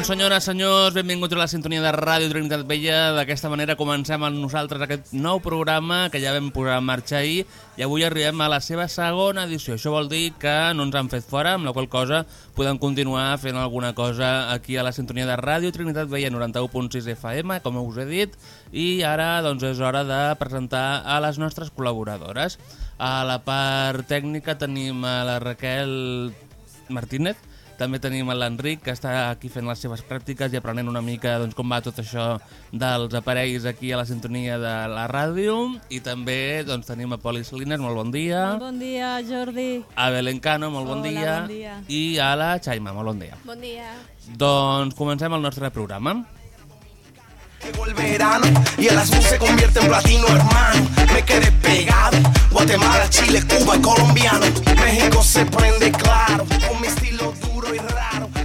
doncs senyores, senyors, benvinguts a la sintonia de Ràdio Trinitat Vella. D'aquesta manera comencem amb nosaltres aquest nou programa que ja vam posar en marxa ahir i avui arribem a la seva segona edició. Això vol dir que no ens han fet fora, amb la qual cosa podem continuar fent alguna cosa aquí a la sintonia de Ràdio Trinitat Vella 91.6 FM, com us he dit, i ara doncs, és hora de presentar a les nostres col·laboradores. A la part tècnica tenim a la Raquel Martínez, també tenim l'Enric, que està aquí fent les seves pràctiques i aprenent una mica doncs, com va tot això dels aparells aquí a la sintonia de la ràdio. I també doncs, tenim a Poli Salines, molt bon dia. Molt bon dia, Jordi. A Belén Cano, molt bon Hola, dia. bon dia. I a la Xaima, molt bon dia. Bon dia. Doncs comencem el nostre programa. Llegó el verano y el azul se convierte en platino, hermano. Me quedé pegado. Guatemala, Chile, Cuba y colombiano. México se prende claro. Con mi estilo duro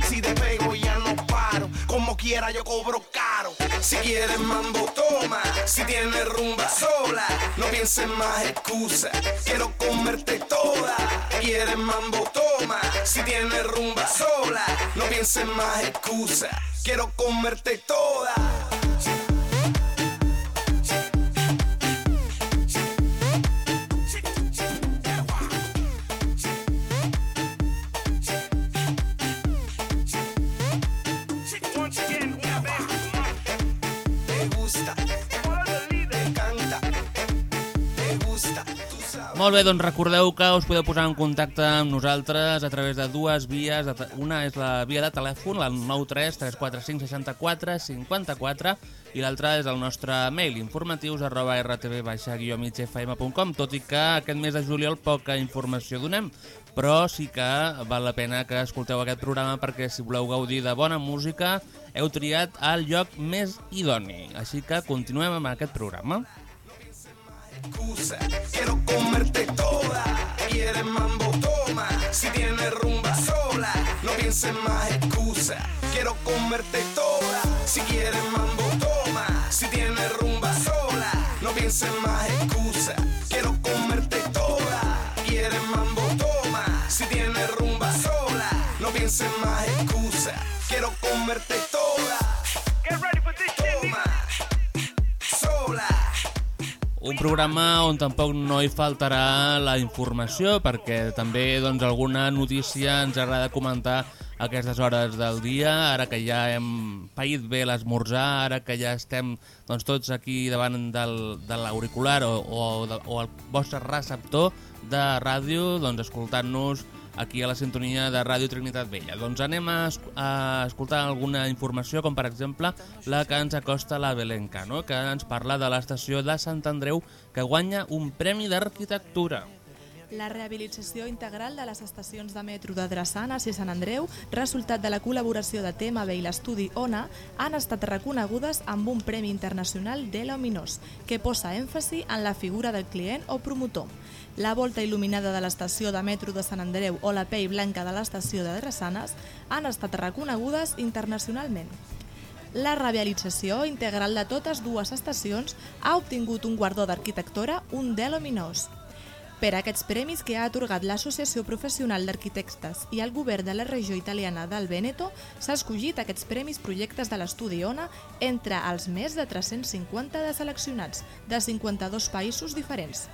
Si te pego ya no paro. Como quiera yo cobro caro. Si quieres mambo, toma. Si tienes rumba sola. No pienses más excusa. Quiero comerte toda. Quieres mambo, toma. Si tienes rumba sola. No pienses más excusa. Quiero comerte toda. Molt bé, doncs recordeu que us podeu posar en contacte amb nosaltres a través de dues vies. Una és la via de telèfon, la 93 345 64 54 i l'altra és el nostre mail, informatius arroba rtv-migfm.com tot i que aquest mes de juliol poca informació donem, però sí que val la pena que escolteu aquest programa perquè si voleu gaudir de bona música heu triat el lloc més idoni. Així que continuem amb aquest programa. Quiero pienses más excusa. Quiero comerte toda. Si quieres mambo, toma. Si tienes rumba sola, no pienses más excusa. Quiero comerte toda. Quieres mambo, toma. Si tienes rumba sola, no pienses más excusa. Un programa on tampoc no hi faltarà la informació, perquè també doncs, alguna notícia ens agrada comentar aquestes hores del dia, ara que ja hem paït bé l'esmorzar, ara que ja estem doncs, tots aquí davant del, de l'auricular o, o, o el vostre receptor de ràdio, doncs, escoltant-nos aquí a la sintonia de Ràdio Trinitat Vella. Doncs anem a, a escoltar alguna informació, com per exemple la que ens acosta la Belén Cano, que ens parla de l'estació de Sant Andreu, que guanya un premi d'arquitectura. La rehabilitació integral de les estacions de metro de Drassanes i Sant Andreu, resultat de la col·laboració de TMB i l'estudi ONA, han estat reconegudes amb un Premi Internacional de Luminós, que posa èmfasi en la figura del client o promotor. La volta il·luminada de l'estació de metro de Sant Andreu o la pell blanca de l'estació de Drassanes han estat reconegudes internacionalment. La rehabilitació integral de totes dues estacions ha obtingut un guardó d'arquitectura, un de luminós. Per aquests premis que ha atorgat l'Associació Professional d'Arquitectes i el govern de la regió italiana del Veneto, s'ha escollit aquests premis projectes de l'estudi ONA entre els més de 350 de seleccionats de 52 països diferents.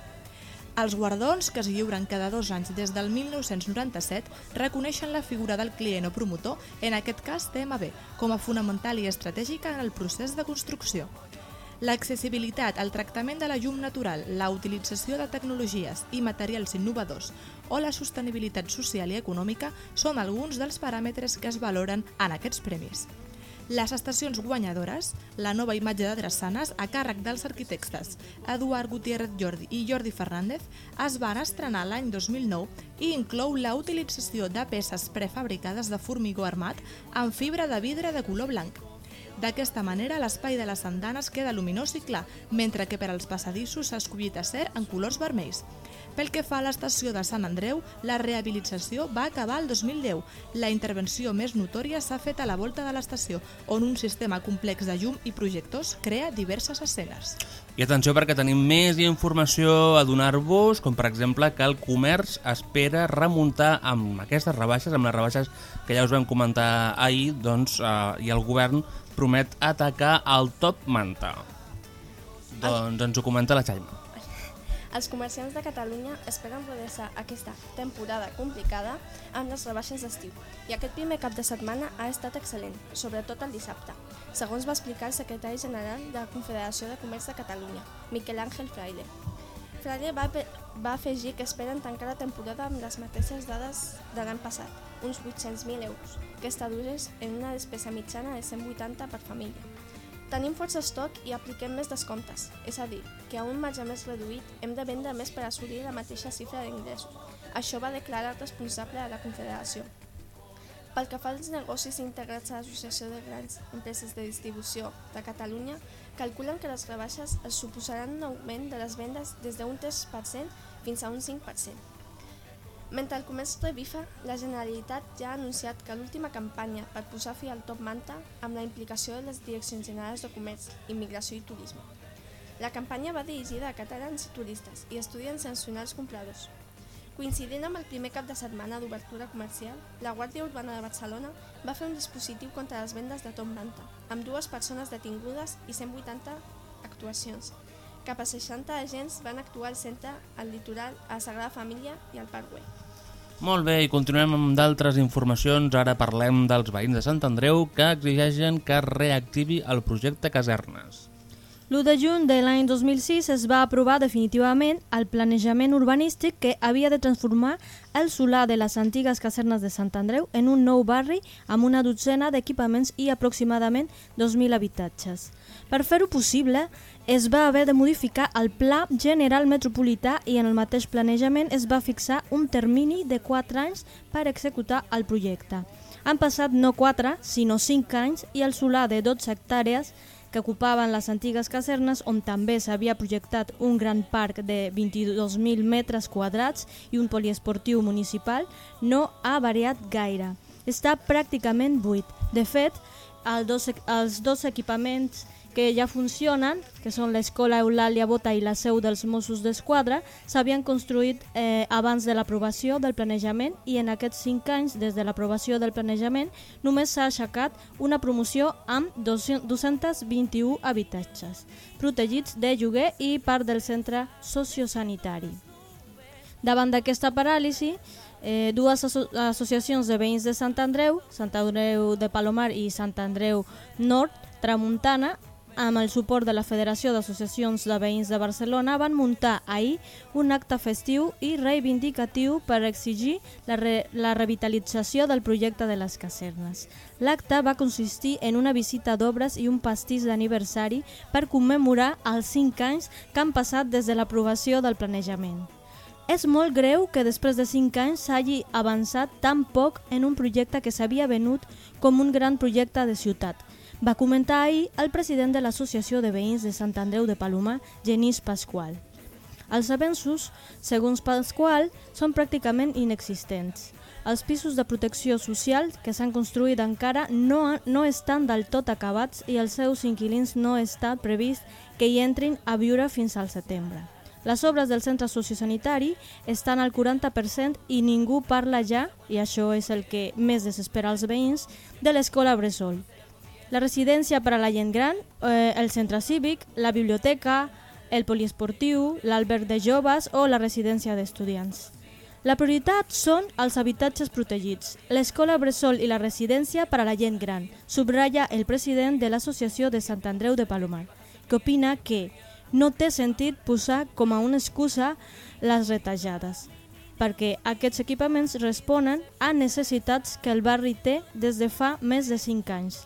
Els guardons, que es lliuren cada dos anys des del 1997, reconeixen la figura del client o promotor, en aquest cas TMB, com a fonamental i estratègica en el procés de construcció. L'accessibilitat, el tractament de la llum natural, la utilització de tecnologies i materials innovadors o la sostenibilitat social i econòmica són alguns dels paràmetres que es valoren en aquests premis. Les estacions guanyadores, la nova imatge de Drassanes a càrrec dels arquitectes Eduard Gutiérrez Jordi i Jordi Fernández, es van estrenar l'any 2009 i inclou la utilització de peces prefabricades de formigó armat amb fibra de vidre de color blanc. D'aquesta manera, l'espai de les andanes queda luminós i clar, mentre que per als passadissos s'ha escollit acer en colors vermells. Pel que fa a l'estació de Sant Andreu, la rehabilitació va acabar el 2010. La intervenció més notòria s'ha fet a la volta de l'estació, on un sistema complex de llum i projectors crea diverses escenes. I atenció perquè tenim més informació a donar-vos, com per exemple que el comerç espera remuntar amb aquestes rebaixes, amb les rebaixes que ja us vam comentar ahir, doncs, eh, i el govern promet atacar el top manta. Doncs ens ho comenta la Xaima. Els comerciants de Catalunya esperen redreçar aquesta temporada complicada amb les rebaixes d'estiu i aquest primer cap de setmana ha estat excel·lent, sobretot el dissabte, segons va explicar el secretari general de la Confederació de Comerç de Catalunya, Miquel Ángel Fraile. Fraile va, va afegir que esperen tancar la temporada amb les mateixes dades de l'any passat, uns 800.000 euros, que es tradueix en una despesa mitjana de 180 per família. Tenim força estoc i apliquem més descomptes, és a dir, que a un marge més reduït hem de vendre més per assolir la mateixa xifra d'ingressos. Això va declarar el responsable de la Confederació. Pel que fa als negocis integrats a l'Associació de Grans Empreses de Distribució de Catalunya, calculen que les rebaixes es suposaran un augment de les vendes des d'un 3% fins a un 5%. Mentre el comerç revifa, la Generalitat ja ha anunciat que l'última campanya per posar fi al top manta amb la implicació de les Direccions Generals de Comerç, Immigració i Turisme. La campanya va dirigida a catalans i turistes i estudiants nacionals compradors. Coincidint amb el primer cap de setmana d'obertura comercial, la Guàrdia Urbana de Barcelona va fer un dispositiu contra les vendes de top manta, amb dues persones detingudes i 180 actuacions. Cap a 60 agents van actuar al centre, al litoral, a Sagrada Família i al Parc Güell. Molt bé, i continuem amb d'altres informacions. Ara parlem dels veïns de Sant Andreu que exigeixen que reactivi el projecte Casernes. L'1 de juny de l'any 2006 es va aprovar definitivament el planejament urbanístic que havia de transformar el solar de les antigues casernes de Sant Andreu en un nou barri amb una dotzena d'equipaments i aproximadament 2.000 habitatges. Per fer-ho possible, es va haver de modificar el Pla General Metropolità i en el mateix planejament es va fixar un termini de 4 anys per executar el projecte. Han passat no 4, sinó 5 anys i el solar de 12 hectàrees que ocupaven les antigues casernes on també s'havia projectat un gran parc de 22.000 metres quadrats i un poliesportiu municipal, no ha variat gaire. Està pràcticament buit. De fet, el dos, els dos equipaments que ja funcionen, que són l'Escola Eulàlia Bota i la seu dels Mossos d'Esquadra, s'havien construït eh, abans de l'aprovació del planejament i en aquests cinc anys, des de l'aprovació del planejament, només s'ha aixecat una promoció amb 221 habitatges, protegits de lloguer i part del centre sociosanitari. Davant d'aquesta paràlisi, eh, dues asso associacions de veïns de Sant Andreu, Sant Andreu de Palomar i Sant Andreu Nord, Tramuntana, amb el suport de la Federació d'Associacions de Veïns de Barcelona, van muntar ahir un acte festiu i reivindicatiu per exigir la, re la revitalització del projecte de les casernes. L'acte va consistir en una visita d'obres i un pastís d'aniversari per commemorar els 5 anys que han passat des de l'aprovació del planejament. És molt greu que després de 5 anys s'hagi avançat tan poc en un projecte que s'havia venut com un gran projecte de ciutat, va comentar ahir el president de l'Associació de Veïns de Sant Andreu de Palomar, Genís Pasqual. Els avenços, segons Pasqual, són pràcticament inexistents. Els pisos de protecció social que s'han construït encara no, no estan del tot acabats i els seus inquilins no està previst que hi entrin a viure fins al setembre. Les obres del centre sociosanitari estan al 40% i ningú parla ja, i això és el que més desespera els veïns, de l'escola Bressol, la residència per a la gent gran, eh, el centre cívic, la biblioteca, el poliesportiu, l'alberg de joves o la residència d'estudiants. La prioritat són els habitatges protegits, l'escola Bressol i la residència per a la gent gran, subratlla el president de l'Associació de Sant Andreu de Palomar, que opina que no té sentit posar com a una excusa les retallades. perquè aquests equipaments responen a necessitats que el barri té des de fa més de 5 anys.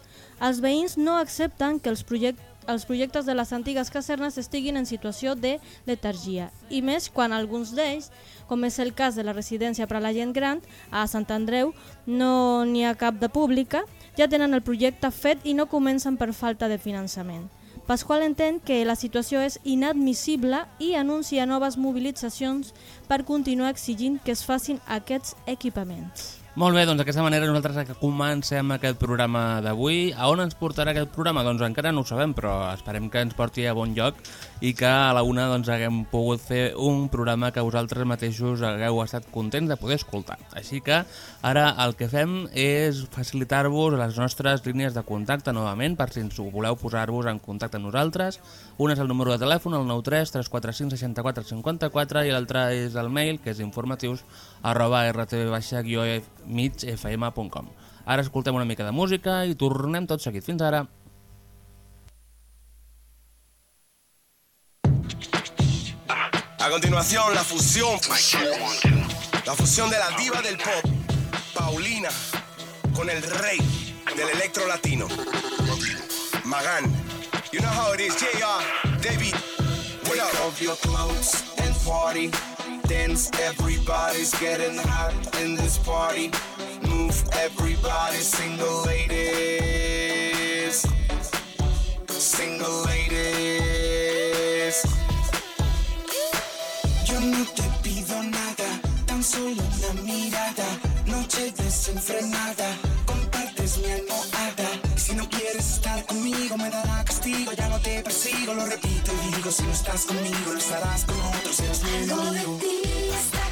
Els veïns no accepten que els, project els projectes de les antigues casernes estiguin en situació de letargia, i més quan alguns d'ells, com és el cas de la residència per a la gent gran, a Sant Andreu no n'hi ha cap de pública, ja tenen el projecte fet i no comencen per falta de finançament. Pasqual entén que la situació és inadmissible i anuncia noves mobilitzacions per continuar exigint que es facin aquests equipaments. Molt bé, doncs d'aquesta manera nosaltres comencem aquest programa d'avui. A on ens portarà aquest programa? Doncs encara no ho sabem, però esperem que ens porti a bon lloc i que a la una doncs, haguem pogut fer un programa que vosaltres mateixos hagueu estat contents de poder escoltar. Així que ara el que fem és facilitar-vos les nostres línies de contacte novament per si ens voleu posar-vos en contacte amb nosaltres. Una és el número de telèfon, el 93 345 64 54 i l'altre és el mail, que és informatius arroba rtv-migfm.com Ara escoltem una mica de música i tornem tot seguit. Fins ara. A continuación, la fusión. La fusión de la diva del pop, Paulina, con el rey del electro latino, Magan. You know how it is, JR, David. Up? off your clothes and party. Dance, everybody's getting hot in this party. Move, everybody, single ladies. Single ladies. Yo no te pido nada, tan solo una mirada. Noche desenfrenada, compartes mi almohada. Si no quieres estar conmigo, me dará castigo. Ya te persigo, lo repito y digo. Si no estás conmigo, no estarás con otros. Serás mi Algo de enemigo. ti está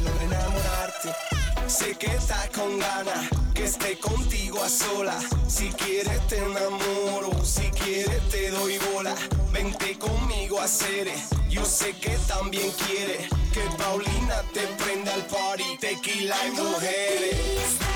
logré enamorarte. Sé que estás con ganas, que esté contigo a solas. Si quieres te enamoro, si quieres te doy bola. Vente conmigo a hacer Yo sé que también quieres que Paulina te prenda al party, tequila y mujeres. está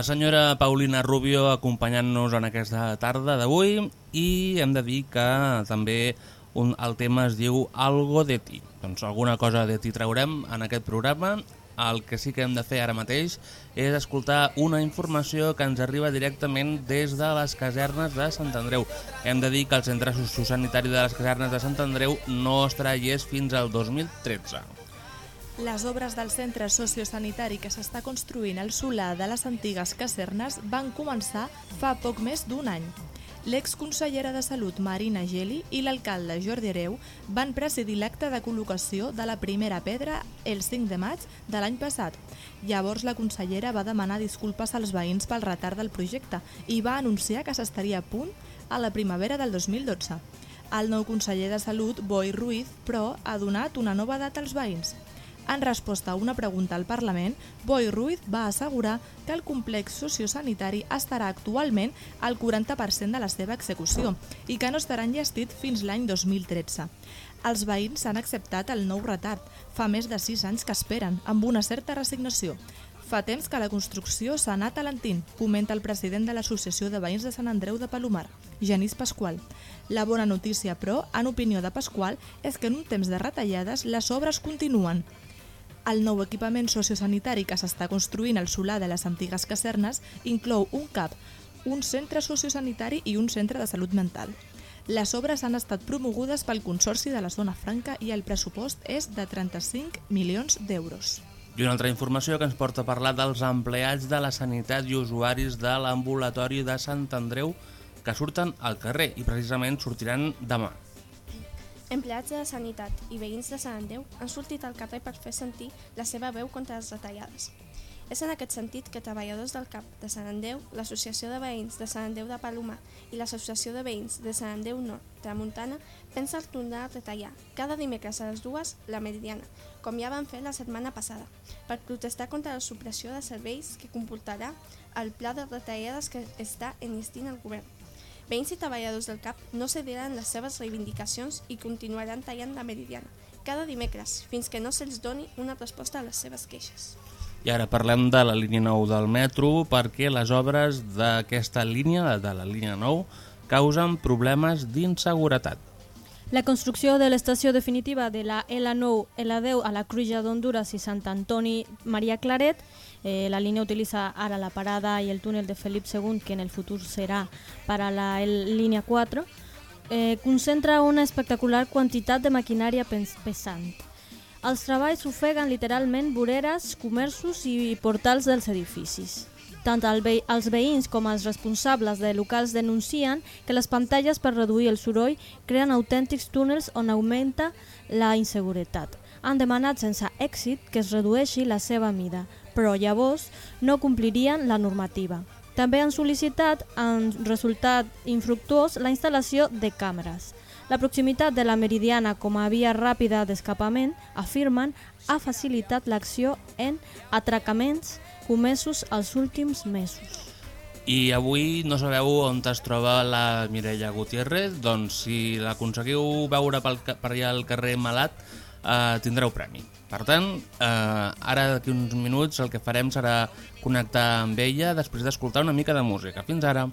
La senyora Paulina Rubio acompanyant-nos en aquesta tarda d'avui i hem de dir que també un, el tema es diu Algo de ti. Doncs alguna cosa de ti traurem en aquest programa. El que sí que hem de fer ara mateix és escoltar una informació que ens arriba directament des de les casernes de Sant Andreu. Hem de dir que el centre sociosanitari de les casernes de Sant Andreu no estarà llest fins al 2013. Les obres del centre sociosanitari que s'està construint al solar de les antigues casernes van començar fa poc més d'un any. L'exconsellera de Salut Marina Geli i l'alcalde Jordi Hereu van presidir l'acte de col·locació de la primera pedra el 5 de maig de l'any passat. Llavors la consellera va demanar disculpes als veïns pel retard del projecte i va anunciar que s'estaria a punt a la primavera del 2012. El nou conseller de Salut, Boi Ruiz, però, ha donat una nova data als veïns. En resposta a una pregunta al Parlament, Boi Ruiz va assegurar que el complex sociosanitari estarà actualment al 40% de la seva execució i que no estarà enllestit fins l'any 2013. Els veïns han acceptat el nou retard. Fa més de 6 anys que esperen, amb una certa resignació. Fa temps que la construcció s'ha anat alentint, comenta el president de l'Associació de Veïns de Sant Andreu de Palomar, Genís Pasqual. La bona notícia, però, en opinió de Pasqual, és que en un temps de retallades les obres continuen. El nou equipament sociosanitari que s'està construint al solar de les antigues casernes inclou un CAP, un centre sociosanitari i un centre de salut mental. Les obres han estat promogudes pel Consorci de la Zona Franca i el pressupost és de 35 milions d'euros. I una altra informació que ens porta a parlar dels empleats de la sanitat i usuaris de l'ambulatori de Sant Andreu que surten al carrer i precisament sortiran demà. Empleats de sanitat i veïns de Sant Andreu han sortit al carrer per fer sentir la seva veu contra les retallades. És en aquest sentit que treballadors del CAP de Sant Andreu, l'Associació de Veïns de Sant Andreu de Palomar i l'Associació de Veïns de Sant Andreu Nord Tramuntana pensen tornar a retallar cada dimecres a les dues la meridiana, com ja van fer la setmana passada, per protestar contra la supressió de serveis que comportarà el pla de retallades que està enllestint el govern. Veïns i treballadors del CAP no cediran les seves reivindicacions i continuaran tallant la meridiana cada dimecres fins que no se'ls doni una resposta a les seves queixes. I ara parlem de la línia 9 del metro perquè les obres d'aquesta línia, de la línia 9, causen problemes d'inseguretat. La construcció de l'estació definitiva de la L9, L10 a la Cruïlla d'Honduras i Sant Antoni Maria Claret, eh, la línia utilitza ara la parada i el túnel de Felip II, que en el futur serà per a la L línia 4, eh, concentra una espectacular quantitat de maquinària pesant. Els treballs ofeguen literalment voreres, comerços i portals dels edificis. Tant el ve els veïns com els responsables de locals denuncien que les pantalles per reduir el soroll creen autèntics túnels on augmenta la inseguretat. Han demanat sense èxit que es redueixi la seva mida, però llavors no complirien la normativa. També han sol·licitat, en resultat infructuós, la instal·lació de càmeres. La proximitat de la Meridiana com a via ràpida d'escapament, afirmen, ha facilitat l'acció en atracaments comesos els últims mesos. I avui no sabeu on es troba la Mireia Gutiérrez, doncs si l'aconseguiu veure pel, per allà al carrer Malat, eh, tindreu premi. Per tant, eh, ara d'aquí uns minuts el que farem serà connectar amb ella després d'escoltar una mica de música. Fins ara.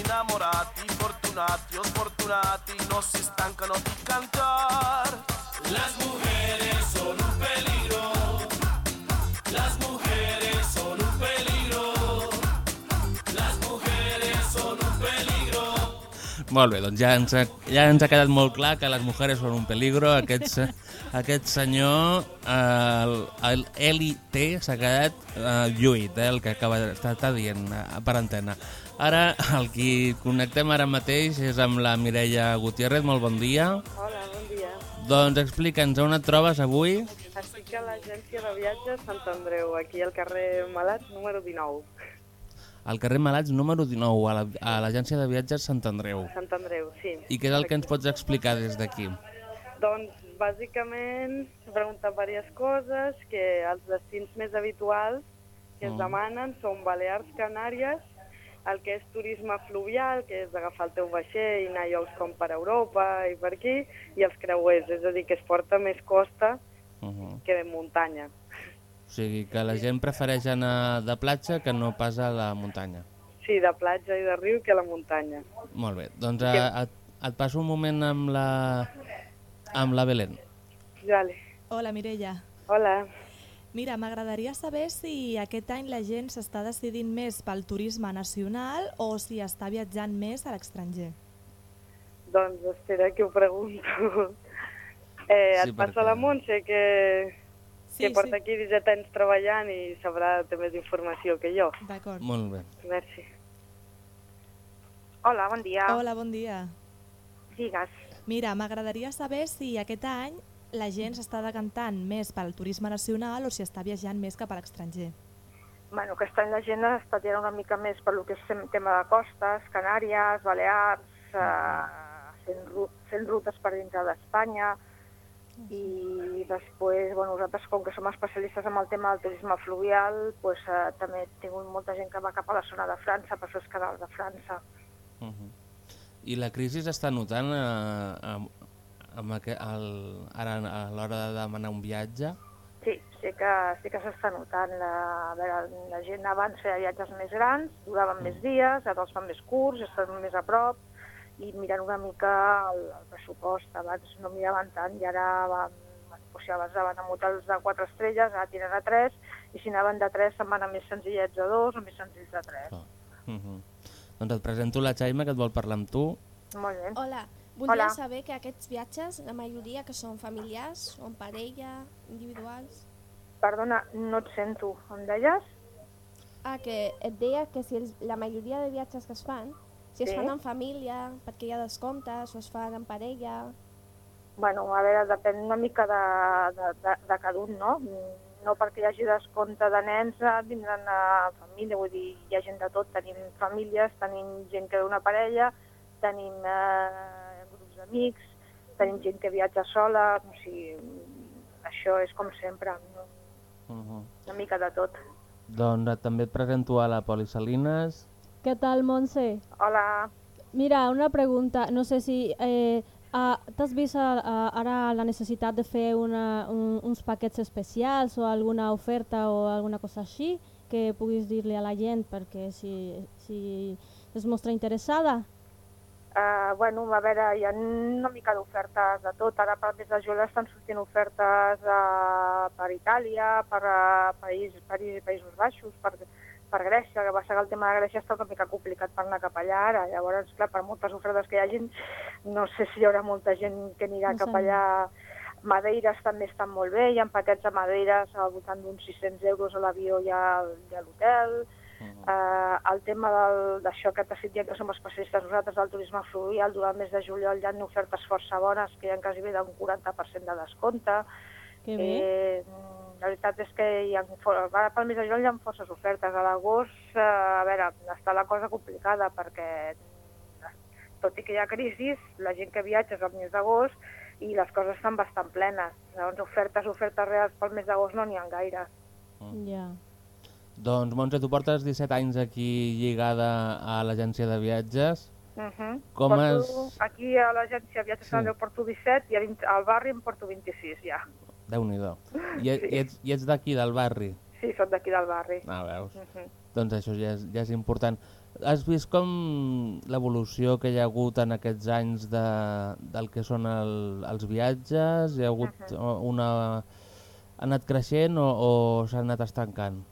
Innamorati, fortunati o sfortunati, non si stancano di cantar. Las mujeres son un peligro, las mujeres son un peligro, las mujeres son un peligro. Molt bé, doncs ja ens, ha, ja ens ha quedat molt clar que les mujeres són un peligro. Aquest, aquest senyor, el, el s'ha quedat eh, lluït, eh, el que acaba d'estar dient eh, per antena. Ara, el qui connectem ara mateix és amb la Mireia Gutiérrez. Molt bon dia. Hola, bon dia. Doncs explica'ns on et trobes avui. Estic a l'agència de viatges Sant Andreu, aquí al carrer Malats, número 19. Al carrer Malats, número 19, a la- a l'agència de viatges Sant Andreu. Sant Andreu, sí. I què és el que ens pots explicar des d'aquí? Doncs, bàsicament, s'ha preguntat diverses coses, que els destins més habituals que es Mm. demanen són Balears, Canàries, el que és turisme fluvial, que és agafar el teu vaixell i anar a llocs com per Europa i per aquí, i els creuers, és a dir, que es porta més costa Uh -huh. que de muntanya. O sigui, que la gent prefereix anar de platja que no pas a la muntanya. Sí, de platja i de riu que a la muntanya. Molt bé, doncs a, et, et passo un moment amb la, amb la Belén. Vale. Hola, Mireia. Hola. Mira, m'agradaria saber si aquest any la gent s'està decidint més pel turisme nacional o si està viatjant més a l'estranger. Doncs espera que ho pregunto. Eh, Sí, et passa perquè- la Montse, que, Sí, que porta sí. aquí 17 anys treballant i sabrà té més informació que jo. D'acord. Molt bé. Merci. Hola, bon dia. Hola, bon dia. Digues. Mira, m'agradaria saber si aquest any la gent s'està decantant més pel turisme nacional o si està viatjant més cap a l'estranger. Bueno, aquest any la gent està tirant una mica més per lo que és tem- tema de costes, Canàries, Balears, eh, fent, fent rutes per dintre d'Espanya, i després, bueno, nosaltres, com que som especialistes en el tema del turisme fluvial, pues, eh, també he tingut molta gent que va cap a la zona de França, per fer els canals de França. Uh -huh. I la crisi està notant eh, amb, amb aqu el, ara a l'hora de demanar un viatge? Sí, sí que, sí que s'està notant. La, a veure, la gent abans feia viatges més grans, duraven més dies, ara els fan més curts, estan més a prop, i mirant una mica el, el pressupost. Abans no miraven tant i ara van, bueno, doncs si abans anaven amb hotels de 4 estrelles, ara tiren a 3, i si anaven de 3 se'n van a més senzillets de 2 o més senzills de 3. Uh -huh. Doncs et presento la Xaima, que et vol parlar amb tu. Molt bé. Hola, voldria Hola. saber que aquests viatges, la majoria que són familiars, són parella, individuals... Perdona, no et sento. Em deies? Ah, que et deia que si els, la majoria de viatges que es fan, si es Sí. fan en família, perquè hi ha descomptes, o es fan en parella... Bueno, a veure, depèn una mica de, de, de, de cada un, no? No perquè hi hagi descompte de nens eh, vindran a família, vull dir, hi ha gent de tot. Tenim famílies, tenim gent que una parella, tenim eh, d'amics, tenim gent que viatja sola, o sigui, això és com sempre, no? Uh -huh. una mica de tot. Doncs et- també et presento a la Poli Salines. ¿Qué tal, Monse? Hola, Mira, una pregunta. No sé si eh, ah, t'has vist ah, ah, ara la necessitat de fer una, un, uns paquets especials o alguna oferta o alguna cosa així que puguis dir-li a la gent perquè si, si es mostra interessada? Uh, bueno, a veure, hi ha una mica d'ofertes de tot. Ara per mes de juliol estan sortint ofertes uh, per Itàlia, per uh, país, París, Països Baixos, per, per Grècia, que va ser que el tema de Grècia està una mica complicat per anar cap allà ara. Llavors, clar, per moltes ofertes que hi hagin, no sé si hi haurà molta gent que anirà No cap allà. Madeires també estan molt bé, hi ha paquets de Madeires al voltant d'uns 600 euros a l'avió i a, i a l'hotel. Uh, el tema d'això que t'has dit que som especialistes nosaltres del turisme fluvial, durant el mes de juliol hi ha ofertes força bones que hi ha quasi bé d'un 40% de descompte. Que bé. Eh, la veritat és que hi ha, ara pel mes de juliol hi ha forces ofertes. A l'agost, eh, a veure, està la cosa complicada perquè tot i que hi ha crisi, la gent que viatja és al mes d'agost i les coses estan bastant plenes. Llavors, ofertes, ofertes reals pel mes d'agost no n'hi ha gaire. Ja. Doncs, Montse, tu portes 17 anys aquí lligada a l'agència de viatges. Uh -huh. Com porto, es- Aquí a l'agència Viatges Sí. Sant porto 17 i a vint- al barri em porto 26 ja. Déu-n'hi-do. I, Sí. i, ets, i ets d'aquí, del barri? Sí, soc d'aquí del barri. Ah, veus? Uh -huh. Doncs això ja és, ja és important. has vist com l'evolució que hi ha hagut en aquests anys de, del que són el, els viatges? Hi ha hagut una... Ha anat creixent o, o s'ha anat estancant?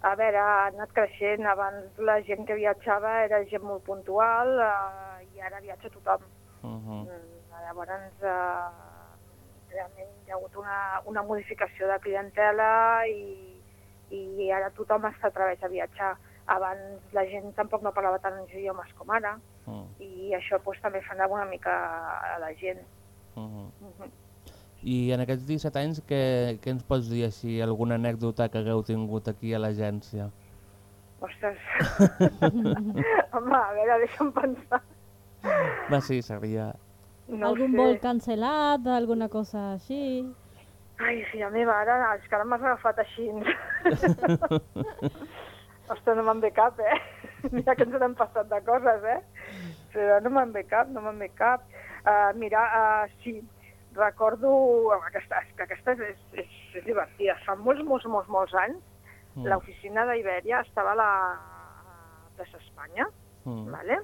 A veure, ha anat creixent. Abans la gent que viatjava era gent molt puntual eh, i ara viatja tothom. Uh -huh. Mm, Llavors, eh, realment hi ha hagut una, una modificació de clientela i, i ara tothom està atreveix a viatjar. Abans la gent tampoc no parlava tant els idiomes com ara Uh i això pues, també frenava una mica a la gent. -huh. Mhm. I en aquests 17 anys, què, què ens pots dir així? Alguna anècdota que hagueu tingut aquí a l'agència? Ostres, home, a veure, deixa'm pensar. Va, sí, seria... No Algun sé. vol cancel·lat, alguna cosa així? Ai, filla meva, ara, és que ara m'has agafat així. Ostres, no me'n ve cap, eh? Mira que ens n'hem passat de coses, eh? Però no me'n ve cap, no me'n ve cap. Uh, mira, uh, sí, recordo... Aquesta, que aquesta és, és, és, divertida. Fa molts, molts, molts, molts anys, Mm. l'oficina d'Iberia estava a la plaça Espanya, Mm. ¿vale?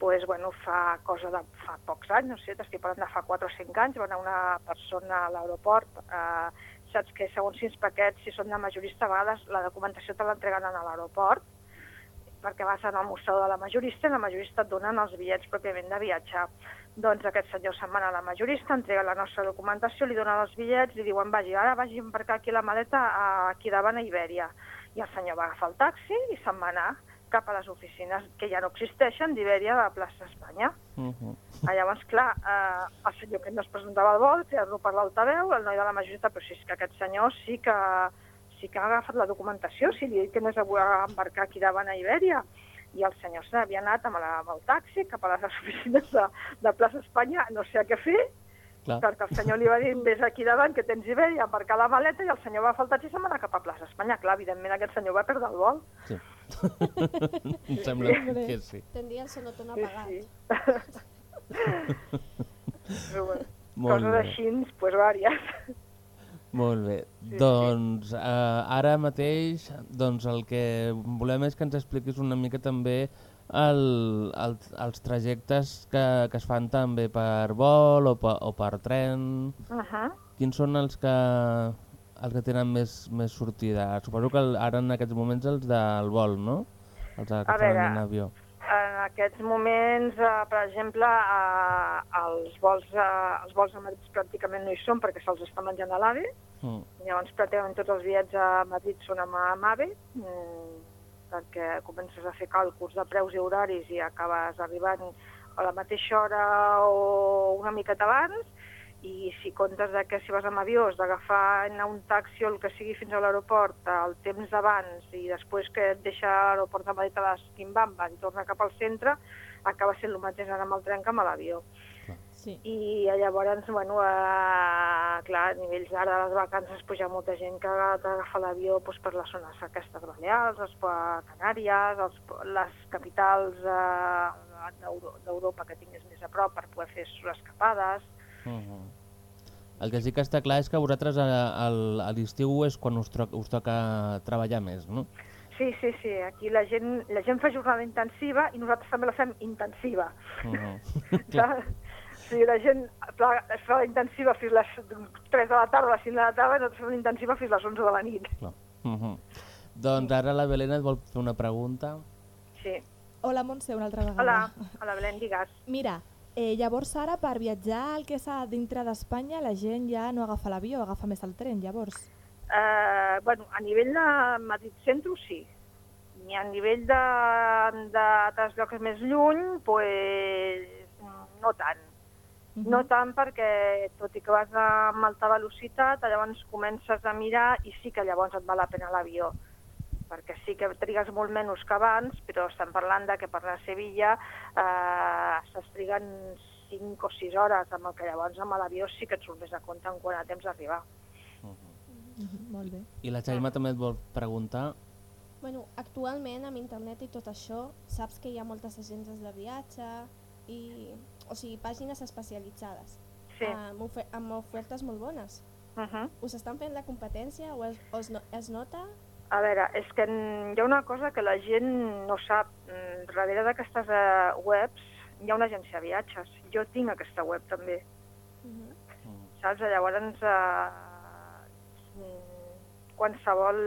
pues, bueno, fa cosa de fa pocs anys, no sé, t'estic parlant de fa 4 o 5 anys, va anar una persona a l'aeroport, eh, saps que segons quins paquets, si són de majorista, a vegades la documentació te l'entreguen a l'aeroport, perquè vas anar al museu de la majorista i la majorista et donen els bitllets pròpiament de viatjar. Doncs aquest senyor se'n va a la majorista, entrega la nostra documentació, li donen els bitllets, li diuen, vagi, ara vagi a embarcar aquí la maleta aquí davant a Ibèria. I el senyor va agafar el taxi i se'n va anar cap a les oficines que ja no existeixen d'Ibèria de la plaça Espanya. Uh -huh. Ah, llavors, clar, eh, el senyor que no es presentava al vol, feia-lo per l'altaveu, el noi de la majorista, però si és que aquest senyor sí que, sí que ha agafat la documentació, si li que anés a a embarcar aquí davant a Ibèria. I el senyor s'havia anat amb, la, amb el taxi cap a les oficines de, de plaça Espanya, no sé a què fer, Clar. perquè el senyor li va dir, vés aquí davant, que tens Ibèria, embarcar la maleta, i el senyor va faltar i se'n va anar cap a plaça Espanya. Clar, evidentment aquest senyor va perdre el vol. Sí. em sembla que sí. Tindria el sonotón Sí, apagat. sí. Però bueno, Molt coses bé. així, doncs, pues, vàries. Molt bé. doncs eh, ara mateix doncs, el que volem és que ens expliquis una mica també el, el, els trajectes que, que es fan també per vol o per, o per tren. Uh -huh. Quins són els que, els que tenen més, més sortida? Suposo que el, ara en aquests moments els del vol, no? Els que A veure, en avió. En aquests moments, eh, per exemple, eh, els, vols, eh, els vols a Madrid pràcticament no hi són perquè se'ls està menjant a l'AVE. Mm. Llavors, pràcticament tots els viatges a Madrid són amb, amb AVE, mm, perquè comences a fer càlculs de preus i horaris i acabes arribant a la mateixa hora o una miqueta abans, i si comptes de que si vas amb avió has d'agafar un taxi o el que sigui fins a l'aeroport el temps abans i després que et deixa a l'aeroport de Madrid a les Quimbamba i torna cap al centre, acaba sent el mateix anar amb el tren que amb l'avió. Sí. I llavors, bueno, eh, clar, a nivells ara de les vacances pues, hi ha molta gent que agafa l'avió pues, per les zones aquestes balears, les Canàries, els, les capitals eh, d'Euro- d'Europa que tingués més a prop per poder fer escapades. Uh -huh. El que sí que està clar és que vosaltres a, al- a l'estiu és quan us, tro us toca treballar més, no? Sí, sí, sí, aquí la gent, la gent fa jornada intensiva i nosaltres també la fem intensiva. Uh -huh. Clar, Sí, la gent es fa la intensiva fins les 3 de la tarda, a les 5 de la tarda, i nosaltres fem la intensiva fins les 11 de la nit. Clar. Uh -huh. Doncs ara la Belén et vol fer una pregunta. Sí. Hola, Montse, una altra vegada. Hola, hola Belén, digues. Mira, eh, llavors ara per viatjar el que és a dintre d'Espanya la gent ja no agafa l'avió, agafa més el tren, llavors. Eh, bueno, a nivell de Madrid Centro, sí. I a nivell de- d'altres llocs més lluny, pues, no tant. No tant perquè, tot i que vas amb alta velocitat, llavors comences a mirar i sí que llavors et val la pena l'avió. Perquè sí que trigues molt menys que abans, però estem parlant de que per anar a Sevilla eh, estàs trigant 5 o 6 hores, amb el que llavors amb l'avió sí que et surt més a compte en quant a temps arribar. Mhm, Molt bé. I la Xaima també et vol preguntar... Bueno, actualment amb internet i tot això, saps que hi ha moltes agències de viatge i, o sigui, pàgines especialitzades Sí. amb, ofer amb ofertes molt bones. Uh -huh. Us estan fent la competència o es, o es, no es nota A veure, és que mm, hi ha una cosa que la gent no sap. Mm, Darrere d'aquestes eh, webs hi ha una agència de viatges. Jo tinc aquesta web també, saps? Llavors, eh, mm, qualsevol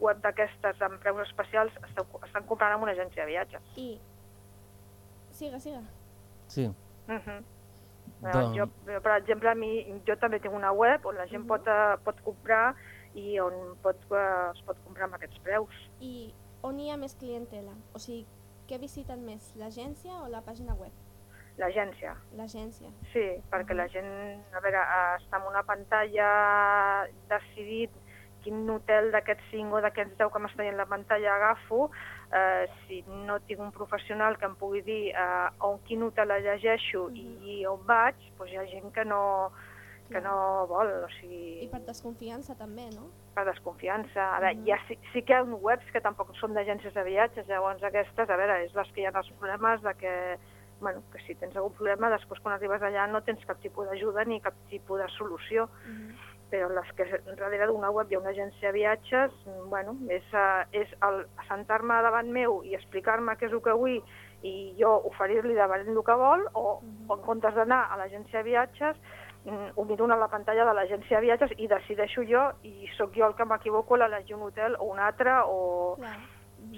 web d'aquestes amb preus especials esteu, estan comprant amb una agència de viatges. I... Siga, siga. Sí. Uh -huh. Doncs- jo, jo, per exemple, a mi, jo també tinc una web on la gent pot, eh, pot comprar i on pot, eh, es pot comprar amb aquests preus. I on hi ha més clientela? O sigui, què visiten més, l'agència o la pàgina web? L'agència. L'agència. Sí, perquè la gent, a veure, eh, està en una pantalla decidit quin hotel d'aquests 5 o d'aquests 10 que m'està dient la pantalla agafo, eh, si no tinc un professional que em pugui dir eh, on quin hotel el llegeixo i on vaig, doncs hi ha gent que no, que no vol, o sigui, I per desconfiança també, no? per desconfiança. A veure, ja sí, sí que hi ha webs que tampoc són d'agències de viatges, llavors aquestes, a veure, és les que hi ha els problemes de que, bueno, que si tens algun problema, després quan arribes allà no tens cap tipus d'ajuda ni cap tipus de solució. Però les que darrere d'una web hi ha una agència de viatges, mm, bueno, és, uh, és el sentar-me davant meu i explicar-me què és el que vull i jo oferir-li davant el que vol, o, o en comptes d'anar a l'agència de viatges, mm, ho miro a la pantalla de l'agència de viatges i decideixo jo i sóc jo el que m'equivoco a elegir un hotel o un altre o Clar.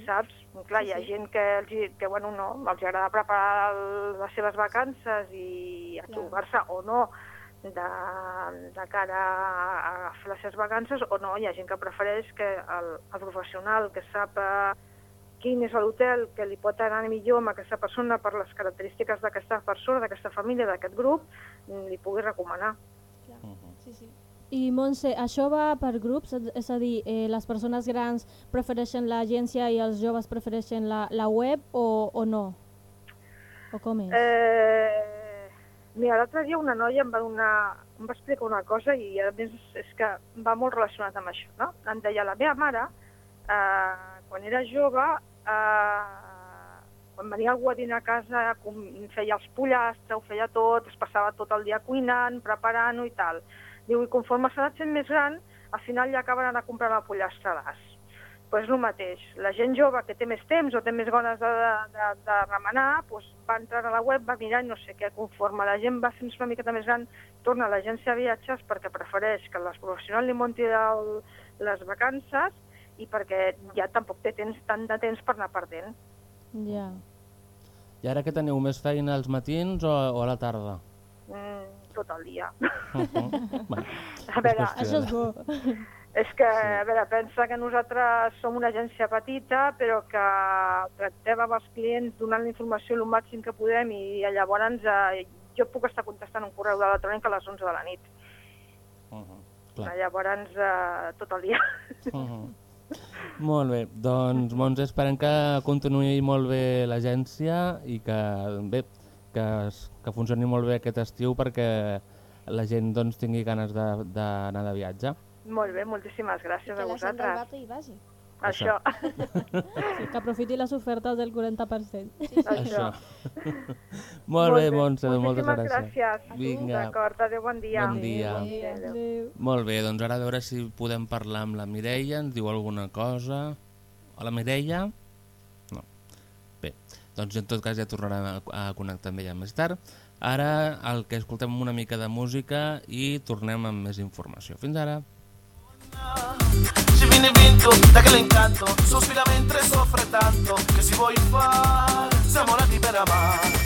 saps? Clar, hi ha gent que, els, que bueno, no, els agrada preparar les seves vacances i equivocar-se o no de, de cara a agafar les seves vacances o no, hi ha gent que prefereix que el, el professional que sap eh, quin és l'hotel que li pot anar millor amb aquesta persona per les característiques d'aquesta persona, d'aquesta família, d'aquest grup, li pugui recomanar. Clar. Sí, sí. I Montse, això va per grups? És- És a dir, eh, les persones grans prefereixen l'agència i els joves prefereixen la, la web o, o no? O com és? Eh, mira, l'altre dia una noia em va, donar, em va explicar una cosa i a més és que va molt relacionat amb això. No? Em deia, la meva mare, eh, quan era jove, eh, quan venia algú a dinar a casa, com, feia els pollastres, ho feia tot, es passava tot el dia cuinant, preparant-ho i tal. Diu, i conforme s'ha anat fent més gran, al final ja acaben anant a comprar la pollastre a l'as. Pues el mateix, la gent jove que té més temps o té més ganes de, de, de remenar, pues va entrar a la web, va mirar no sé què, conforme la gent va fent una miqueta més gran, torna a l'agència de viatges perquè prefereix que les professionals li munti les vacances i perquè ja tampoc té temps, tant de temps per anar perdent. Ja. I ara que teniu més feina als matins o, o a la tarda? Mm, tot el dia. Uh -huh. bueno, A veure, qüestió Això és de- bo. És que, a veure, pensa que nosaltres som una agència petita, però que tractem amb els clients donant la informació el màxim que podem i llavors eh, jo puc estar contestant un correu electrònic a les 11 de la nit. Uh -huh. Clar. Llavors, eh, tot el dia. Uh -huh. Molt bé, doncs Montse, esperem que continuï molt bé l'agència i que, bé, que, es- que funcioni molt bé aquest estiu perquè la gent doncs, tingui ganes de- d'anar de, de viatge. Molt bé, moltíssimes gràcies Que a la gent del vosaltres. vato hi vagi. Això. Sí, que aprofiti les ofertes del 40%. Això. molt bé, Molt bé. Montse, doncs moltes Moltíssimes gràcies. gràcies. Vinga. D'acord, adéu, bon dia. Bon dia. Adéu. Adéu. Molt bé, doncs ara a veure si podem parlar amb la Mireia, ens diu alguna cosa. Hola Mireia? No. Bé, doncs en tot cas ja tornarem a, a connectar amb ella més tard. Ara el que escoltem una mica de música i tornem amb més informació. Fins ara. Ci viene vinto da che l'incanto Sospira mentre soffre tanto. Che si vuoi far Siamo nati per amare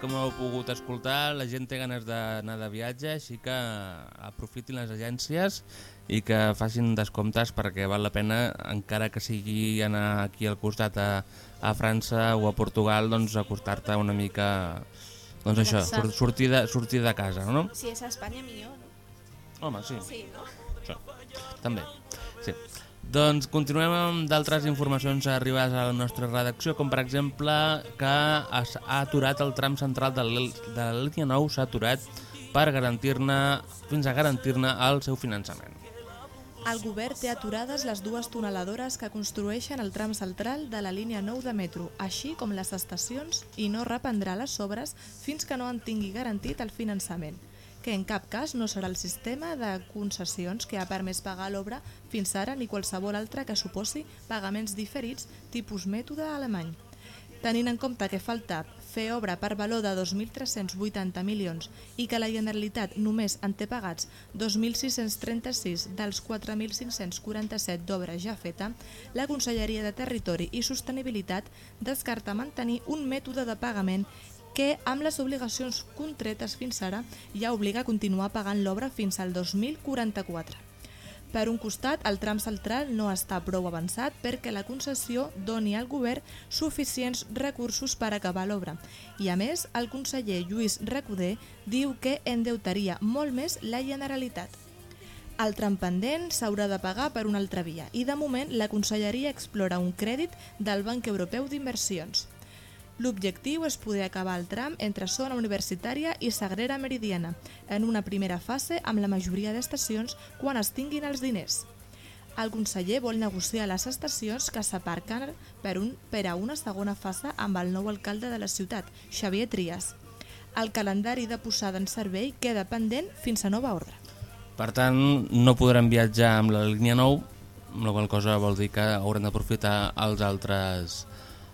com heu pogut escoltar, la gent té ganes d'anar de viatge, així que aprofitin les agències i que facin descomptes perquè val la pena, encara que sigui anar aquí al costat a, a França o a Portugal, doncs acostar-te una mica... Doncs això, sur- sortir de, sortir de casa, no? Si és a Espanya, millor, no? Home, sí. Sí, no? Això. També. Sí. Doncs continuem amb d'altres informacions arribades a la nostra redacció, com per exemple que ha aturat el tram central de la línia 9, s'ha aturat per garantir-ne fins a garantir-ne el seu finançament. El govern té aturades les dues tuneladores que construeixen el tram central de la línia 9 de metro, així com les estacions, i no reprendrà les obres fins que no en tingui garantit el finançament, que en cap cas no serà el sistema de concessions que ha permès pagar l'obra fins ara ni qualsevol altre que suposi pagaments diferits tipus mètode alemany. Tenint en compte que falta fer obra per valor de 2.380 milions i que la Generalitat només en té pagats 2.636 dels 4.547 d'obra ja feta, la Conselleria de Territori i Sostenibilitat descarta mantenir un mètode de pagament que, amb les obligacions contretes fins ara, ja obliga a continuar pagant l'obra fins al 2044. Per un costat, el tram central no està prou avançat perquè la concessió doni al govern suficients recursos per acabar l'obra. I a més, el conseller Lluís Recoder diu que endeutaria molt més la Generalitat. El tram pendent s'haurà de pagar per una altra via i de moment la Conselleria explora un crèdit del Banc Europeu d'Inversions. L'objectiu és poder acabar el tram entre zona universitària i Sagrera Meridiana, en una primera fase amb la majoria d'estacions quan es tinguin els diners. El conseller vol negociar les estacions que s'aparquen per, un, per a una segona fase amb el nou alcalde de la ciutat, Xavier Trias. El calendari de posada en servei queda pendent fins a nova ordre. Per tant, no podrem viatjar amb la línia 9, amb la qual cosa vol dir que haurem d'aprofitar els altres,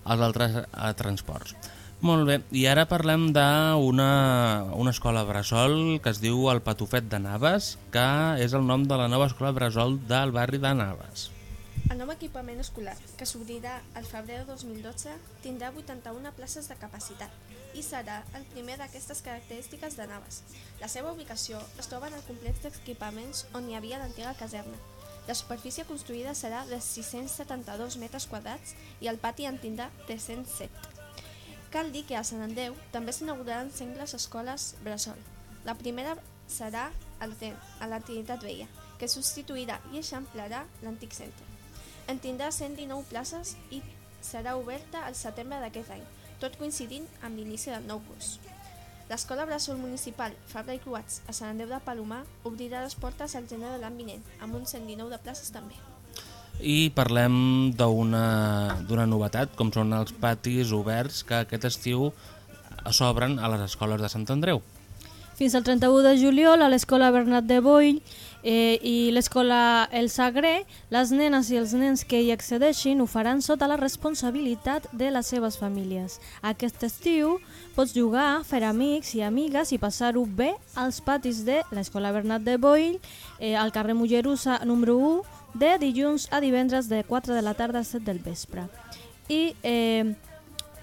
els altres eh, transports. Molt bé, i ara parlem d'una una escola bressol que es diu el Patufet de Naves, que és el nom de la nova escola bressol del barri de Naves. El nou equipament escolar, que s'obrirà al febrer de 2012, tindrà 81 places de capacitat i serà el primer d'aquestes característiques de Naves. La seva ubicació es troba en el complex d'equipaments on hi havia l'antiga caserna. La superfície construïda serà de 672 metres quadrats i el pati en tindrà 307. Cal dir que a Sant Andreu també s'inauguraran sengles escoles bressol. La primera serà al Tren, a la Trinitat Vella, que substituirà i eixamplarà l'antic centre. En tindrà 119 places i serà oberta al setembre d'aquest any, tot coincidint amb l'inici del nou curs. L'Escola Bressol Municipal Fabra i Cruats a Sant Andreu de Palomar obrirà les portes al gener de l'any vinent, amb un 119 de places també. I parlem d'una novetat, com són els patis oberts que aquest estiu s'obren a les escoles de Sant Andreu. Fins al 31 de juliol a l'escola Bernat de Boll eh, i l'escola El Sagré, les nenes i els nens que hi accedeixin ho faran sota la responsabilitat de les seves famílies. Aquest estiu pots jugar, fer amics i amigues i passar-ho bé als patis de l'escola Bernat de Boll, eh, al carrer Mollerussa número 1, de dilluns a divendres de 4 de la tarda a 7 del vespre. I eh,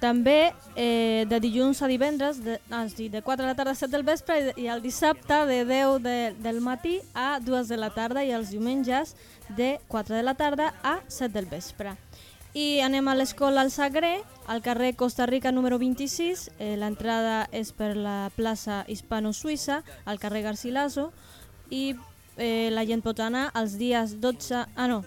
també eh, de dilluns a divendres, de, ah, sí, de 4 de la tarda a 7 del vespre i, i el dissabte de 10 de, del matí a 2 de la tarda i els diumenges de 4 de la tarda a 7 del vespre. I anem a l'escola al Sagré, al carrer Costa Rica número 26. Eh, L'entrada és per la plaça Hispano-Suïssa, al carrer Garcilaso, i eh, la gent pot anar els dies 12... Ah, no,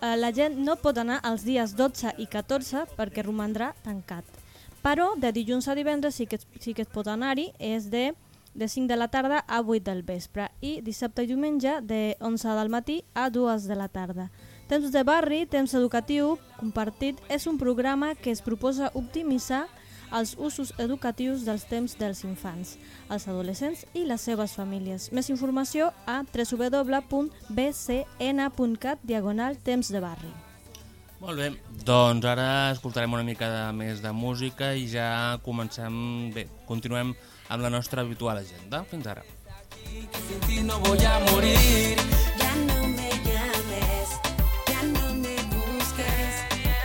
eh, la gent no pot anar els dies 12 i 14 perquè romandrà tancat. Però de dilluns a divendres sí que, sí que es pot anar-hi, és de, de 5 de la tarda a 8 del vespre i dissabte i diumenge de 11 del matí a 2 de la tarda. Temps de barri, temps educatiu compartit és un programa que es proposa optimitzar els usos educatius dels temps dels infants, els adolescents i les seves famílies. Més informació a www.bcn.cat diagonal temps de barri. Molt bé, doncs ara escoltarem una mica de, més de música i ja comencem... Bé, continuem amb la nostra habitual agenda. Fins ara. No voy a morir. Ya no me llames, ya no me busques,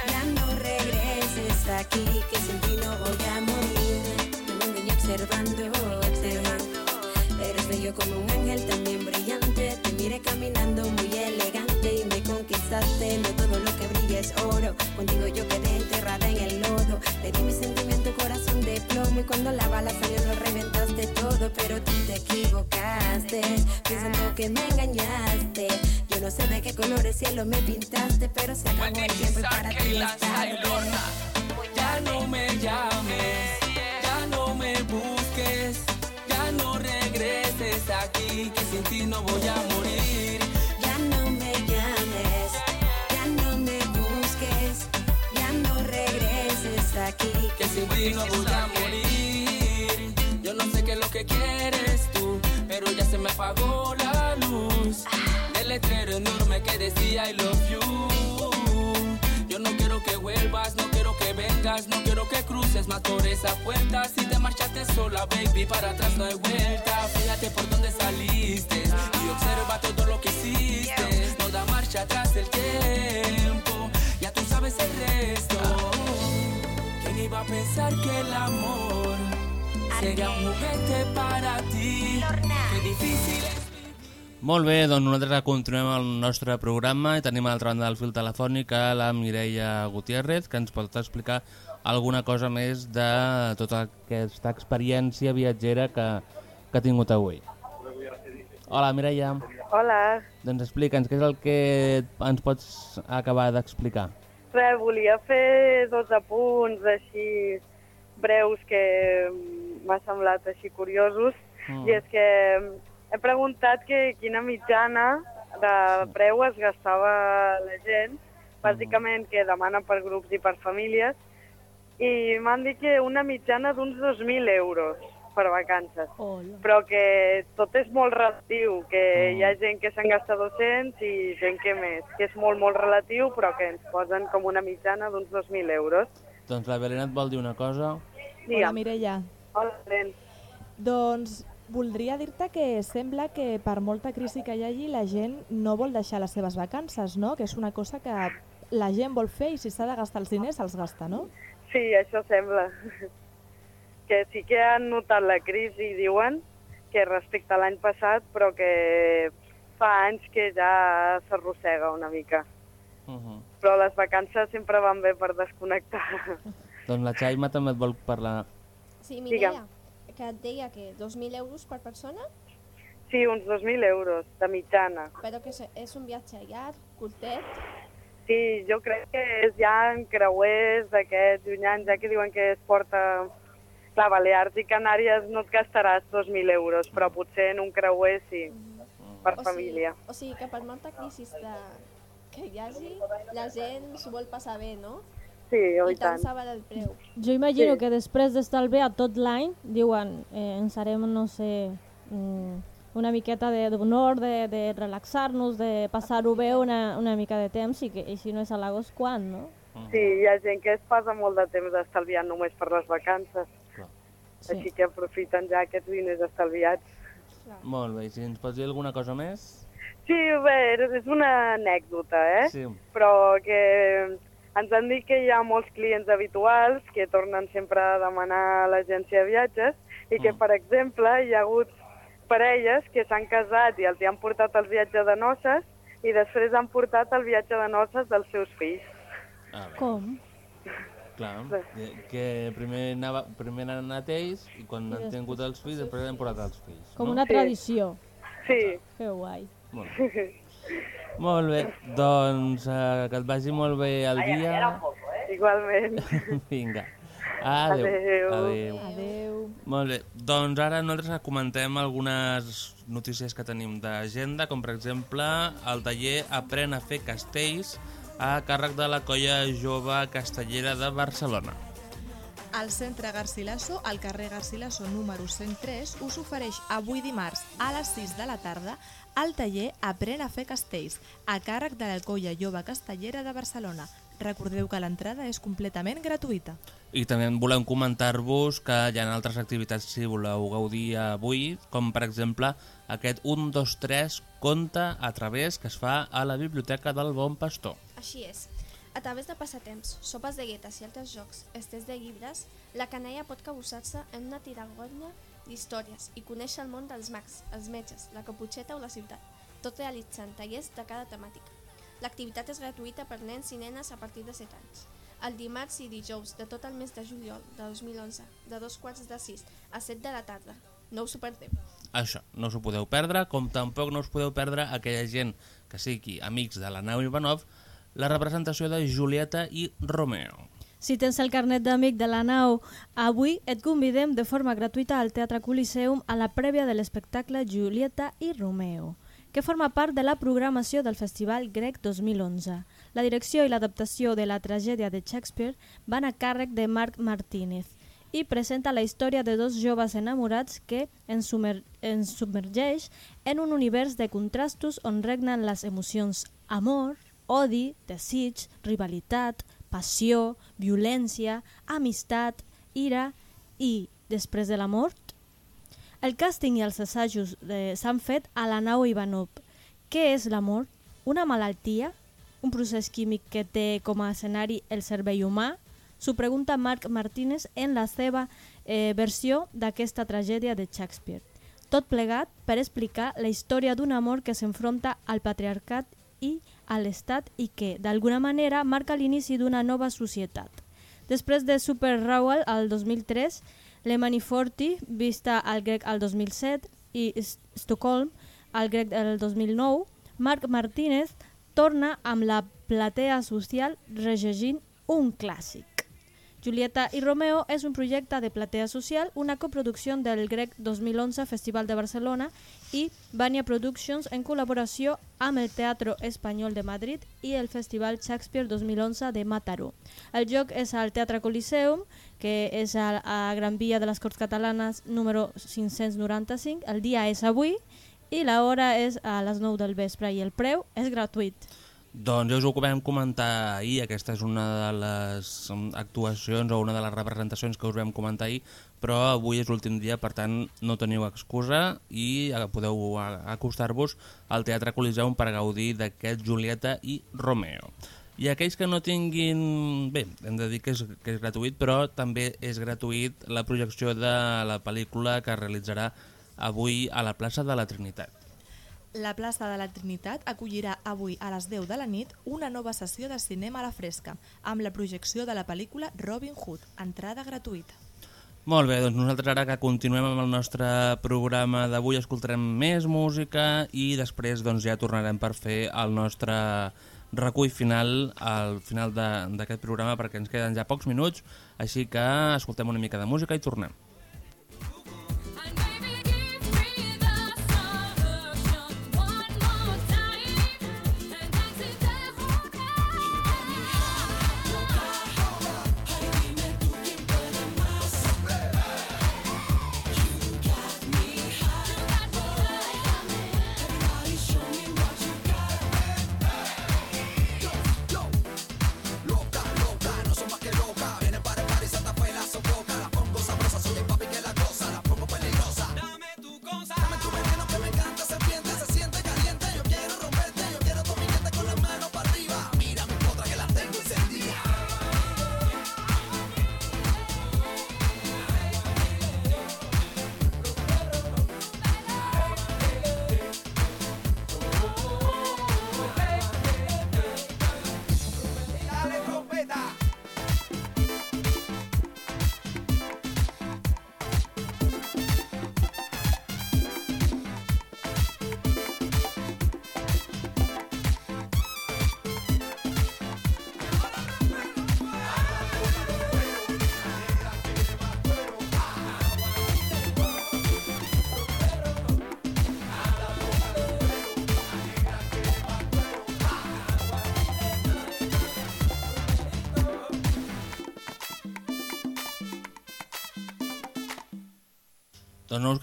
ya no regreses aquí, que no voy a morir. Como un ángel también brillante. Te miré caminando muy elegante y me conquistaste. Contigo yo quedé enterrada en el lodo. Le di mi sentimiento corazón de plomo y cuando la bala salió lo reventaste todo, pero tú te equivocas. equivocaste, pensando que me engañaste. Yo no sé de qué colores cielo me pintaste, pero se acabó el tiempo y para ti es tarde. Ya no me llames, ya no me busques, ya no regreses aquí, que sin ti no voy a morir. Aquí. que sin ti no voy a morir. Yo no sé qué es lo que quieres tú, pero ya se me apagó la luz. El letrero enorme que decía I love you. Yo no quiero que vuelvas, no quiero que vengas, no quiero que cruces más por esa puerta. Si te marchaste sola, baby, para atrás no hay vuelta. Fíjate por dónde saliste y observa todo lo que hiciste. No da marcha atrás el tiempo, ya tú sabes el resto. ¿Quién iba a pensar que el amor sería un juguete para ti? Qué difícil es. Molt bé, doncs nosaltres continuem el nostre programa i tenim a l'altra banda del fil telefònic a la Mireia Gutiérrez, que ens pot explicar alguna cosa més de tota aquesta experiència viatgera que, que ha tingut avui. Hola, Mireia. Hola. Doncs explica'ns què és el que ens pots acabar d'explicar. Res, volia fer dos apunts així breus que m'ha semblat així curiosos. Mm. I és que he preguntat que quina mitjana de preu es gastava la gent, bàsicament que demana per grups i per famílies, i m'han dit que una mitjana d'uns 2.000 euros per vacances. Hola. Però que tot és molt relatiu, que hi ha gent que se'n gasta 200 i gent que més, que és molt, molt relatiu, però que ens posen com una mitjana d'uns 2.000 euros. Doncs la Belén et vol dir una cosa. Hola, Mireia. Hola, Belén. Doncs voldria dir-te que sembla que per molta crisi que hi hagi la gent no vol deixar les seves vacances, no? Que és una cosa que la gent vol fer i si s'ha de gastar els diners els gasta, no? Sí, això sembla. Que sí que han notat la crisi, diuen, que respecte a l'any passat, però que fa anys que ja s'arrossega una mica. Uh -huh. Però les vacances sempre van bé per desconnectar. Doncs la Xaima també et vol parlar. Sí, Mireia, que et deia que 2.000 euros per persona, Sí, uns 2.000 euros, de mitjana. però que és- és un viatge llarg, curtet, Sí, jo crec que és ja en creuers d'aquests llunyans, ja que diuen que es porta... Clar, Balears i Canàries no et gastaràs 2.000 euros, però potser en un creuer sí, per O família. o sigui que per molta crisi de... que hi hagi, la gent s'ho vol passar bé, no? Sí, oh, I i tant saben el preu. Jo imagino Sí. que després d'estalviar tot l'any, diuen, eh, ens farem, no sé, mm, una miqueta de- d'honor, de, de relaxar-nos, de passar-ho bé una, una mica de temps i, que, i si no és a l'agost, quan, no? Sí, hi ha gent que es passa molt de temps estalviant només per les vacances. Sí. Així que aprofiten ja aquests diners estalviats. Molt bé, i si ens pots dir alguna cosa més? Sí, bé, és una anècdota, eh? Sí. Però que ens han dit que hi ha molts clients habituals que tornen sempre a demanar a l'agència de viatges i que, per exemple, hi ha hagut parelles que s'han casat i els hi han portat el viatge de noces i després han portat el viatge de noces dels seus fills. Ah, bé. Com? Clar, que- que primer, anava, primer han anat ells i quan I han tingut els fills, després han portat els fills. Com no? una tradició. Sí. Que guai. Molt bé. Molt bé, doncs eh, que et vagi molt bé el dia. Igualment. Vinga. Adéu. Adéu. Adéu. Adéu. Molt bé, doncs ara nosaltres comentem algunes notícies que tenim d'agenda, com per exemple el taller Aprèn a fer castells a càrrec de la colla jove castellera de Barcelona. El Centre Garcilaso, al carrer Garcilaso número 103, us ofereix avui dimarts a les 6 de la tarda el taller Aprèn a fer castells, a càrrec de la colla jove castellera de Barcelona. Recordeu que l'entrada és completament gratuïta. I també volem comentar-vos que hi ha altres activitats si voleu gaudir avui, com per exemple aquest 1, 2, 3 conte a través que es fa a la Biblioteca del Bon Pastor. Així és. A través de passatemps, sopes de guetes i altres jocs, estés de llibres, la canalla pot cabussar-se en una tiragonya d'històries i conèixer el món dels mags, els metges, la caputxeta o la ciutat, tot realitzant tallers de cada temàtica. L'activitat és gratuïta per nens i nenes a partir de 7 anys. El dimarts i dijous de tot el mes de juliol de 2011, de dos quarts de 6 a 7 de la tarda. No us ho perdeu. això, no s'ho podeu perdre, com tampoc no us podeu perdre aquella gent que sigui amics de la nau Ivanov, la representació de Julieta i Romeo. Si tens el carnet d'amic de la nau, avui et convidem de forma gratuïta al Teatre Coliseum a la prèvia de l'espectacle Julieta i Romeo, que forma part de la programació del Festival Grec 2011. La direcció i l'adaptació de la tragèdia de Shakespeare van a càrrec de Marc Martínez i presenta la història de dos joves enamorats que ens, sumer ens submergeix en un univers de contrastos on regnen les emocions amor, odi, desig, rivalitat, passió, violència, amistat, ira i, després de la mort, el càsting i els assajos eh, s'han fet a la nau Ivanov. Què és l'amor? Una malaltia? Un procés químic que té com a escenari el cervell humà? S'ho pregunta Marc Martínez en la seva eh, versió d'aquesta tragèdia de Shakespeare. Tot plegat per explicar la història d'un amor que s'enfronta al patriarcat i a l'Estat i que, d'alguna manera, marca l'inici d'una nova societat. Després de Super Raoul al 2003, Le Maniforti, vista al grec al 2007, i Stockholm, al grec del 2009, Marc Martínez torna amb la platea social rellegint un clàssic. Julieta i Romeo és un projecte de platea social, una coproducció del Grec 2011 Festival de Barcelona i Bania Productions en col·laboració amb el Teatro Espanyol de Madrid i el Festival Shakespeare 2011 de Mataró. El joc és al Teatre Coliseum, que és a, a Gran Via de les Corts Catalanes número 595. El dia és avui i l'hora és a les 9 del vespre i el preu és gratuït. Doncs ja us ho vam comentar ahir, aquesta és una de les mm, actuacions o una de les representacions que us vam comentar ahir, però avui és l'últim dia, per tant no teniu excusa i eh, podeu acostar-vos al Teatre Coliseum per gaudir d'aquest Julieta i Romeo. I aquells que no tinguin... Bé, hem de dir que és, que és gratuït, però també és gratuït la projecció de la pel·lícula que realitzarà avui a la plaça de la Trinitat. La plaça de la Trinitat acollirà avui a les 10 de la nit una nova sessió de cinema a la fresca, amb la projecció de la pel·lícula Robin Hood, entrada gratuïta. Molt bé, doncs nosaltres ara que continuem amb el nostre programa d'avui escoltarem més música i després doncs, ja tornarem per fer el nostre recull final al final d'aquest programa perquè ens queden ja pocs minuts, així que escoltem una mica de música i tornem.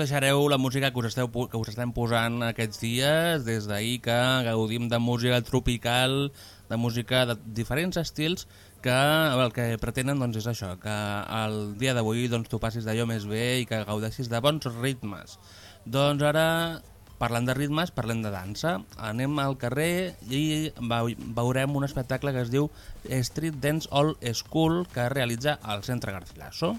Queixareu la música que us, esteu, que us estem posant aquests dies, des d'ahir que gaudim de música tropical, de música de diferents estils, que el que pretenen doncs, és això, que el dia d'avui doncs, tu passis d'allò més bé i que gaudeixis de bons ritmes. Doncs ara, parlant de ritmes, parlem de dansa. Anem al carrer i veu- veurem un espectacle que es diu Street Dance All School, que realitza el Centre Garcilaso.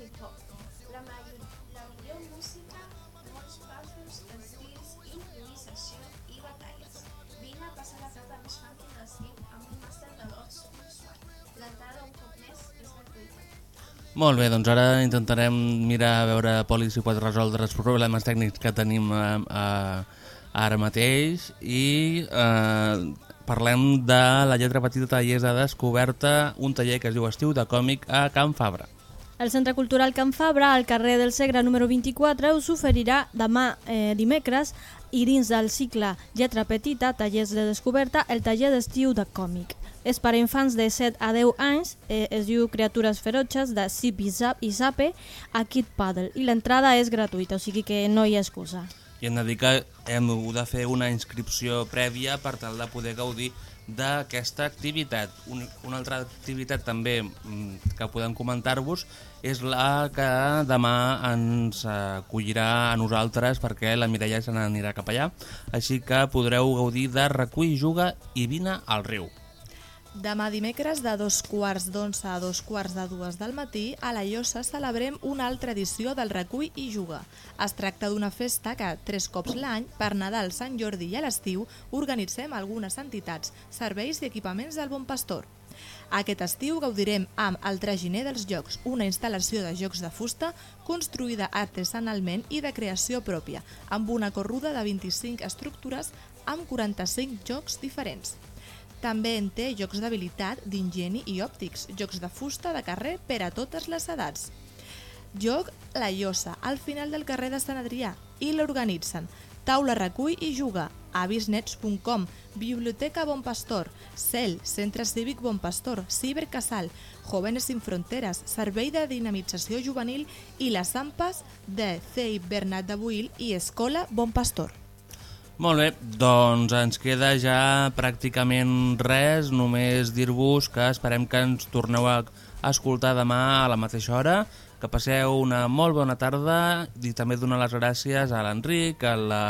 hip-hop. La, la millor música, molts passos, estils, improvisació i batalles. Vine a passar la tarda més funky de l'estiu amb un màster de School Swag. L'entrada un cop més és gratuïta. Molt bé, doncs ara intentarem mirar a veure, Poli, si pot resoldre els problemes tècnics que tenim eh, eh, ara mateix i eh, parlem de la lletra petita tallers de descoberta, un taller que es diu Estiu de còmic a Can Fabra. El Centre Cultural Can Fabra, al carrer del Segre número 24, us oferirà demà eh, dimecres i dins del cicle Lletra Petita, Tallers de Descoberta, el taller d'estiu de còmic. És per a infants de 7 a 10 anys, eh, es diu Criatures Ferotges de Zip i Zap i Zape a Kid Paddle i l'entrada és gratuïta, o sigui que no hi ha excusa. I hem de dir que hem hagut de fer una inscripció prèvia per tal de poder gaudir d'aquesta activitat. Un, una altra activitat també mm, que podem comentar-vos és la que demà ens acollirà a nosaltres perquè la Mireia se n'anirà cap allà, així que podreu gaudir de recull, juga i vine al riu. Demà dimecres de dos quarts d'onze a dos quarts de dues del matí a la Llosa celebrem una altra edició del Recull i Juga. Es tracta d'una festa que tres cops l'any, per Nadal, Sant Jordi i a l'estiu, organitzem algunes entitats, serveis i equipaments del Bon Pastor. Aquest estiu gaudirem amb El Traginer dels Jocs, una instal·lació de jocs de fusta construïda artesanalment i de creació pròpia, amb una corruda de 25 estructures amb 45 jocs diferents. També en té jocs d'habilitat, d'ingeni i òptics, jocs de fusta de carrer per a totes les edats. Joc La Llosa, al final del carrer de Sant Adrià, i l'organitzen Taula Recull i Juga, avisnets.com, Biblioteca Bon Pastor, CEL, Centre Cívic Bon Pastor, Cibercasal, Jóvenes Sin Fronteres, Servei de Dinamització Juvenil i les AMPAs de CEI Bernat de Buil i Escola Bon Pastor. Molt bé, doncs ens queda ja pràcticament res, només dir-vos que esperem que ens torneu a escoltar demà a la mateixa hora, que passeu una molt bona tarda i també donar les gràcies a l'Enric, a la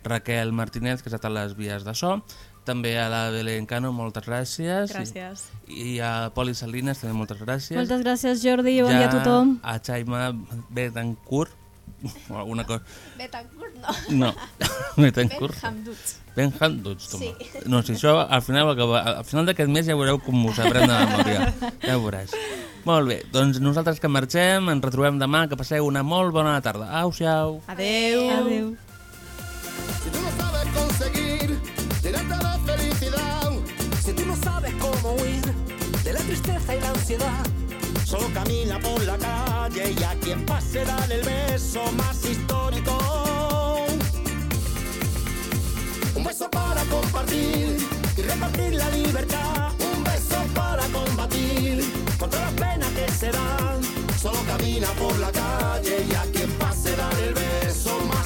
Raquel Martínez, que ha estat a les vies de so, també a la Belén Cano, moltes gràcies. Gràcies. I, i a Poli Salinas, també moltes gràcies. Moltes gràcies, Jordi, bon dia a tothom. a Xaima Betancourt, o alguna cosa... Betancourt no. No, Betancourt. Benhamduts. Benhamduts, tu. Sí. No, si això al final, al final d'aquest mes ja veureu com us aprèn de memòria. Ja ho veuràs. Molt bé, doncs nosaltres que marxem, ens retrobem demà, que passeu una molt bona tarda. Au, siau. Adeu. Adeu. Si tú no sabes conseguir llenarte de felicidad, si tú no sabes cómo huir de la tristeza y la ansiedad, solo camina por la calle y a quien pase dale el beso más histórico. Un beso para compartir y repartir la libertad. Un beso para combatir contra las penas que se dan. Solo camina por la calle y a quien pase dale el beso.